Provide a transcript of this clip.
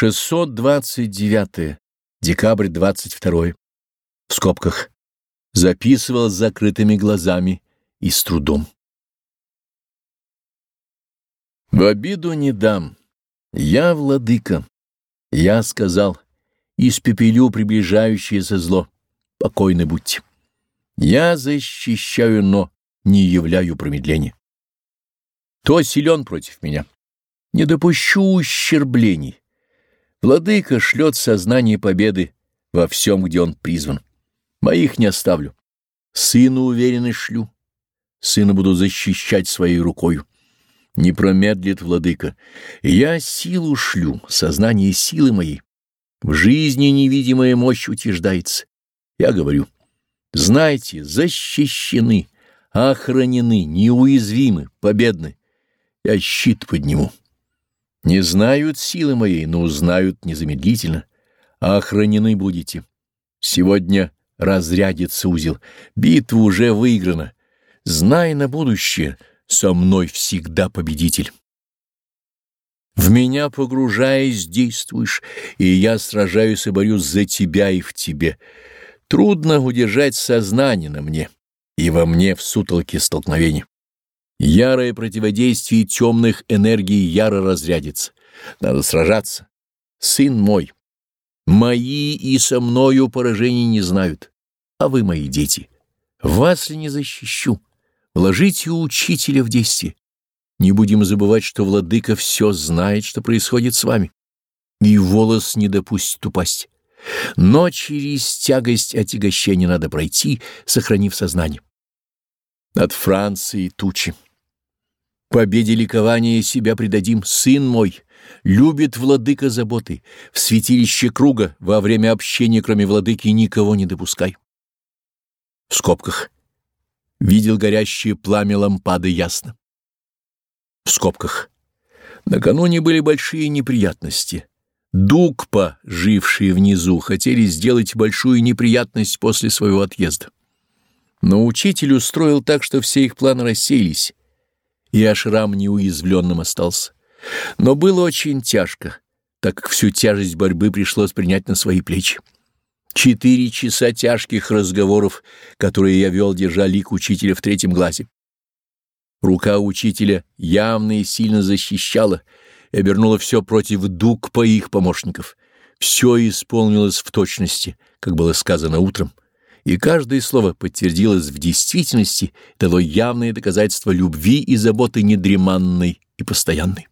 629. Декабрь 22. В скобках. Записывал с закрытыми глазами и с трудом. В обиду не дам. Я владыка. Я сказал, испепелю приближающееся зло. Покойны будьте. Я защищаю, но не являю промедления. То силен против меня. Не допущу ущерблений. Владыка шлет сознание победы во всем, где он призван. Моих не оставлю. Сыну уверенно шлю. Сына буду защищать своей рукою. Не промедлит владыка. Я силу шлю, сознание силы моей. В жизни невидимая мощь утверждается. Я говорю, знайте, защищены, охранены, неуязвимы, победны. Я щит подниму. Не знают силы моей, но узнают незамедлительно. Охранены будете. Сегодня разрядится узел. Битва уже выиграна. Знай на будущее, со мной всегда победитель. В меня погружаясь, действуешь, и я сражаюсь и борюсь за тебя и в тебе. Трудно удержать сознание на мне и во мне в сутолке столкновения. Ярое противодействие темных энергий яро разрядится. Надо сражаться. Сын мой, мои и со мною поражений не знают, а вы мои дети. Вас ли не защищу? Вложите учителя в действие. Не будем забывать, что владыка все знает, что происходит с вами. И волос не допустит упасть. Но через тягость отягощения надо пройти, сохранив сознание. Над Францией тучи. Победе ликования себя предадим, сын мой, любит владыка заботы, в святилище круга во время общения, кроме владыки, никого не допускай. В скобках. Видел горящее пламя лампады ясно. В скобках. Накануне были большие неприятности. Дукпа, жившие внизу, хотели сделать большую неприятность после своего отъезда. Но учитель устроил так, что все их планы рассеялись, и Ашрам неуязвленным остался. Но было очень тяжко, так как всю тяжесть борьбы пришлось принять на свои плечи. Четыре часа тяжких разговоров, которые я вел, держа лик учителя в третьем глазе. Рука учителя явно и сильно защищала и обернула все против дуг по их помощников. Все исполнилось в точности, как было сказано утром и каждое слово подтвердилось в действительности, дало явное доказательство любви и заботы недреманной и постоянной.